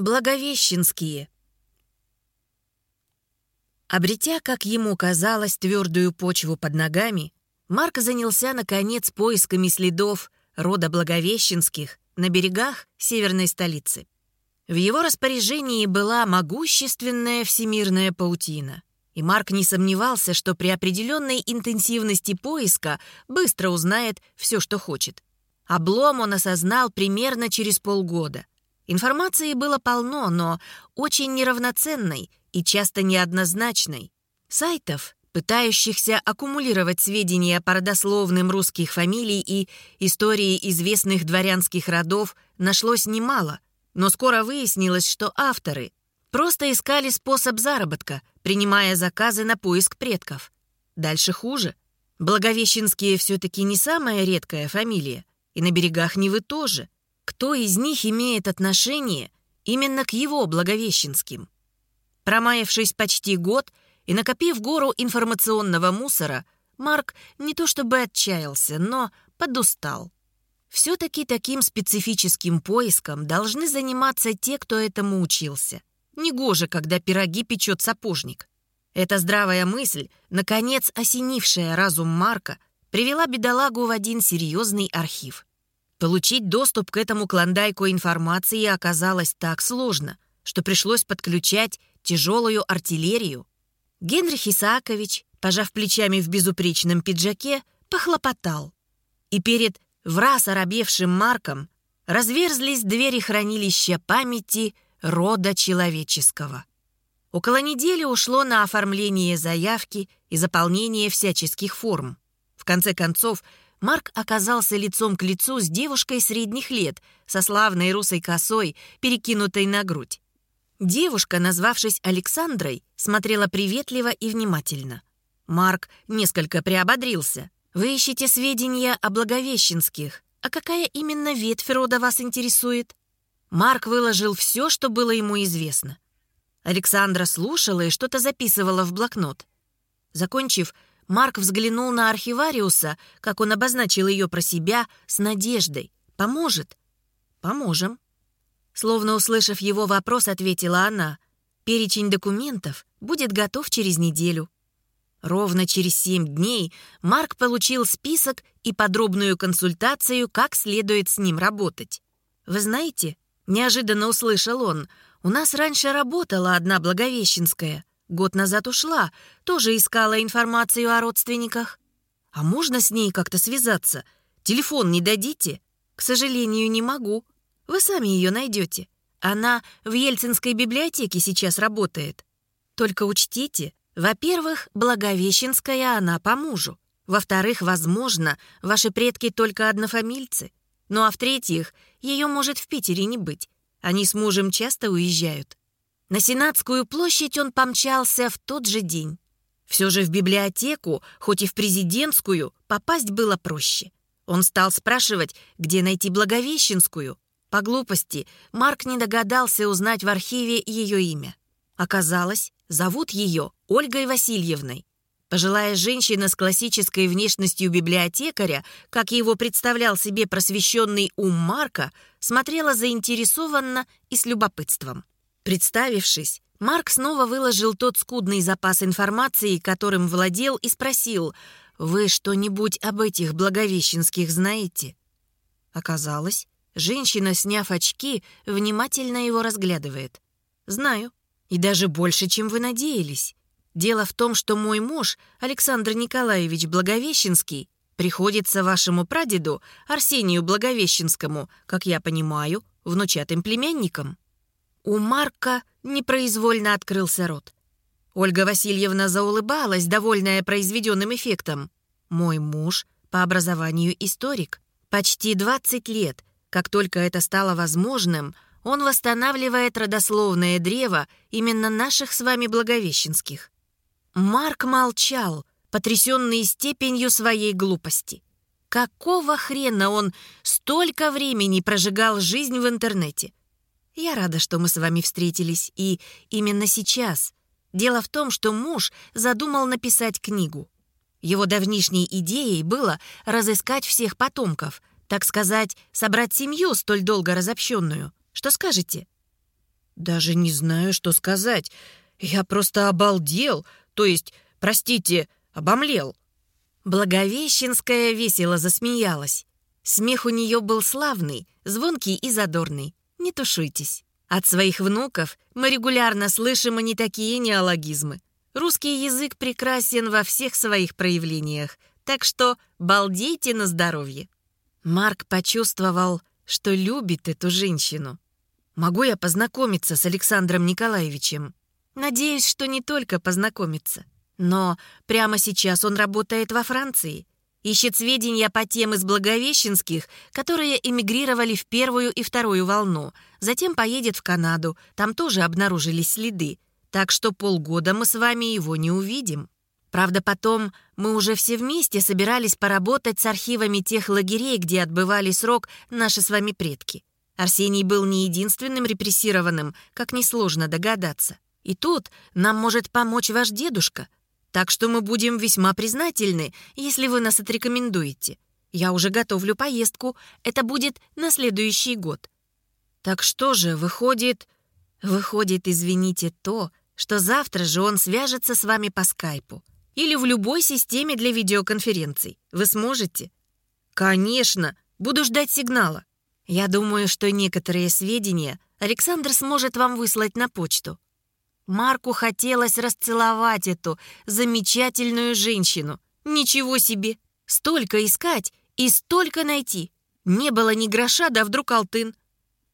Благовещенские. Обретя, как ему казалось, твердую почву под ногами, Марк занялся, наконец, поисками следов рода Благовещенских на берегах северной столицы. В его распоряжении была могущественная всемирная паутина, и Марк не сомневался, что при определенной интенсивности поиска быстро узнает все, что хочет. Облом он осознал примерно через полгода. Информации было полно, но очень неравноценной и часто неоднозначной. Сайтов, пытающихся аккумулировать сведения по родословным русских фамилий и истории известных дворянских родов, нашлось немало. Но скоро выяснилось, что авторы просто искали способ заработка, принимая заказы на поиск предков. Дальше хуже. Благовещенские все-таки не самая редкая фамилия, и на берегах Невы тоже – кто из них имеет отношение именно к его Благовещенским. Промаявшись почти год и накопив гору информационного мусора, Марк не то чтобы отчаялся, но подустал. Все-таки таким специфическим поиском должны заниматься те, кто этому учился. Негоже, когда пироги печет сапожник. Эта здравая мысль, наконец осенившая разум Марка, привела бедолагу в один серьезный архив. Получить доступ к этому клондайку информации оказалось так сложно, что пришлось подключать тяжелую артиллерию. Генрих Исаакович, пожав плечами в безупречном пиджаке, похлопотал. И перед враз оробевшим Марком разверзлись двери хранилища памяти рода человеческого. Около недели ушло на оформление заявки и заполнение всяческих форм. В конце концов, Марк оказался лицом к лицу с девушкой средних лет, со славной русой косой, перекинутой на грудь. Девушка, назвавшись Александрой, смотрела приветливо и внимательно. Марк несколько приободрился. «Вы ищете сведения о Благовещенских. А какая именно ветвь рода вас интересует?» Марк выложил все, что было ему известно. Александра слушала и что-то записывала в блокнот. Закончив, Марк взглянул на архивариуса, как он обозначил ее про себя, с надеждой. «Поможет?» «Поможем». Словно услышав его вопрос, ответила она. «Перечень документов будет готов через неделю». Ровно через семь дней Марк получил список и подробную консультацию, как следует с ним работать. «Вы знаете», — неожиданно услышал он, «у нас раньше работала одна Благовещенская. Год назад ушла, тоже искала информацию о родственниках. А можно с ней как-то связаться? Телефон не дадите? К сожалению, не могу. Вы сами ее найдете. Она в Ельцинской библиотеке сейчас работает. Только учтите, во-первых, Благовещенская она по мужу. Во-вторых, возможно, ваши предки только однофамильцы. Ну а в-третьих, ее может в Питере не быть. Они с мужем часто уезжают. На Сенатскую площадь он помчался в тот же день. Все же в библиотеку, хоть и в президентскую, попасть было проще. Он стал спрашивать, где найти Благовещенскую. По глупости Марк не догадался узнать в архиве ее имя. Оказалось, зовут ее Ольгой Васильевной. Пожилая женщина с классической внешностью библиотекаря, как его представлял себе просвещенный ум Марка, смотрела заинтересованно и с любопытством. Представившись, Марк снова выложил тот скудный запас информации, которым владел, и спросил, «Вы что-нибудь об этих благовещенских знаете?» Оказалось, женщина, сняв очки, внимательно его разглядывает. «Знаю. И даже больше, чем вы надеялись. Дело в том, что мой муж, Александр Николаевич Благовещенский, приходится вашему прадеду, Арсению Благовещенскому, как я понимаю, внучатым племянником». У Марка непроизвольно открылся рот. Ольга Васильевна заулыбалась, довольная произведенным эффектом. «Мой муж по образованию историк. Почти 20 лет, как только это стало возможным, он восстанавливает родословное древо именно наших с вами благовещенских». Марк молчал, потрясенный степенью своей глупости. Какого хрена он столько времени прожигал жизнь в интернете? Я рада, что мы с вами встретились, и именно сейчас. Дело в том, что муж задумал написать книгу. Его давнишней идеей было разыскать всех потомков, так сказать, собрать семью, столь долго разобщенную. Что скажете?» Даже не знаю, что сказать. Я просто обалдел, то есть, простите, обомлел. Благовещенская весело засмеялась. Смех у нее был славный, звонкий и задорный. Не тушуйтесь. От своих внуков мы регулярно слышим и не такие неологизмы. Русский язык прекрасен во всех своих проявлениях, так что балдейте на здоровье. Марк почувствовал, что любит эту женщину. Могу я познакомиться с Александром Николаевичем? Надеюсь, что не только познакомиться. Но прямо сейчас он работает во Франции. Ищет сведения по тем из Благовещенских, которые эмигрировали в первую и вторую волну. Затем поедет в Канаду. Там тоже обнаружились следы. Так что полгода мы с вами его не увидим. Правда, потом мы уже все вместе собирались поработать с архивами тех лагерей, где отбывали срок наши с вами предки. Арсений был не единственным репрессированным, как несложно догадаться. И тут нам может помочь ваш дедушка. Так что мы будем весьма признательны, если вы нас отрекомендуете. Я уже готовлю поездку. Это будет на следующий год. Так что же, выходит... Выходит, извините, то, что завтра же он свяжется с вами по скайпу. Или в любой системе для видеоконференций. Вы сможете? Конечно. Буду ждать сигнала. Я думаю, что некоторые сведения Александр сможет вам выслать на почту. Марку хотелось расцеловать эту замечательную женщину. Ничего себе! Столько искать и столько найти. Не было ни гроша, да вдруг алтын.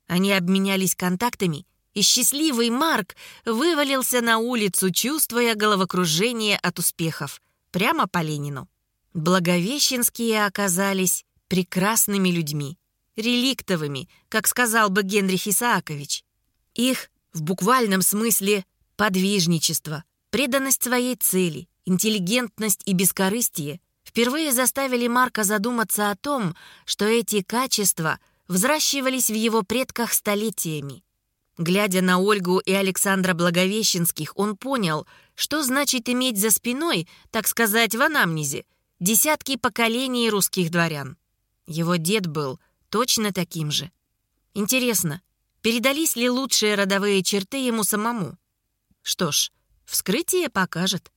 Они обменялись контактами, и счастливый Марк вывалился на улицу, чувствуя головокружение от успехов. Прямо по Ленину. Благовещенские оказались прекрасными людьми реликтовыми, как сказал бы Генрих Исаакович. Их, в буквальном смысле, подвижничество, преданность своей цели, интеллигентность и бескорыстие впервые заставили Марка задуматься о том, что эти качества взращивались в его предках столетиями. Глядя на Ольгу и Александра Благовещенских, он понял, что значит иметь за спиной, так сказать, в анамнезе, десятки поколений русских дворян. Его дед был точно таким же. Интересно, передались ли лучшие родовые черты ему самому? Что ж, вскрытие покажет.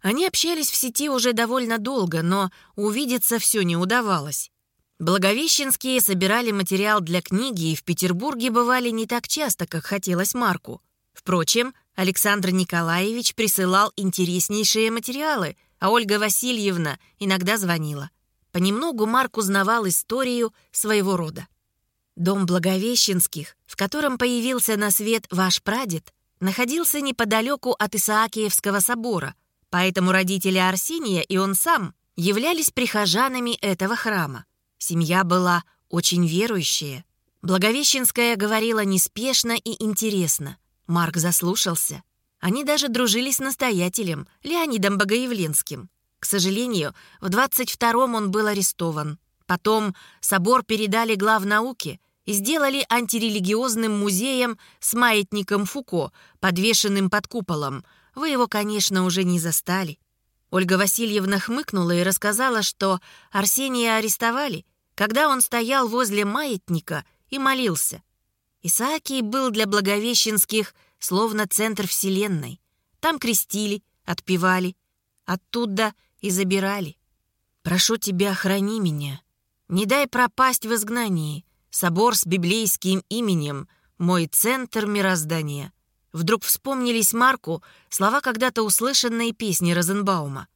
Они общались в сети уже довольно долго, но увидеться все не удавалось. Благовещенские собирали материал для книги и в Петербурге бывали не так часто, как хотелось Марку. Впрочем, Александр Николаевич присылал интереснейшие материалы, а Ольга Васильевна иногда звонила. Понемногу Марк узнавал историю своего рода. Дом Благовещенских, в котором появился на свет ваш прадед, находился неподалеку от Исаакиевского собора, поэтому родители Арсения и он сам являлись прихожанами этого храма. Семья была очень верующая. Благовещенская говорила неспешно и интересно. Марк заслушался. Они даже дружили с настоятелем, Леонидом Богоявленским. К сожалению, в 22-м он был арестован. Потом собор передали главнауке сделали антирелигиозным музеем с маятником Фуко, подвешенным под куполом. Вы его, конечно, уже не застали. Ольга Васильевна хмыкнула и рассказала, что Арсения арестовали, когда он стоял возле маятника и молился. Исаакий был для благовещенских словно центр вселенной. Там крестили, отпевали. Оттуда и забирали. Прошу тебя, храни меня. Не дай пропасть в изгнании. Собор с библейским именем — мой центр мироздания. Вдруг вспомнились Марку слова когда-то услышанной песни Розенбаума.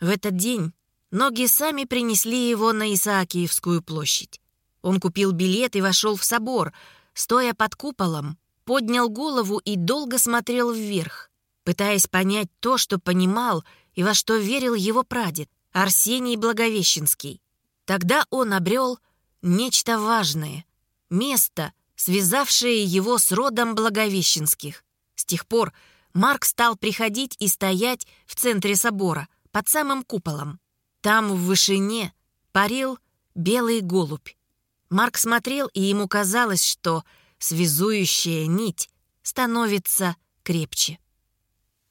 В этот день ноги сами принесли его на Исаакиевскую площадь. Он купил билет и вошел в собор, стоя под куполом, поднял голову и долго смотрел вверх, пытаясь понять то, что понимал и во что верил его прадед Арсений Благовещенский. Тогда он обрел нечто важное, место, связавшее его с родом Благовещенских. С тех пор Марк стал приходить и стоять в центре собора, под самым куполом. Там в вышине парил белый голубь. Марк смотрел, и ему казалось, что связующая нить становится крепче.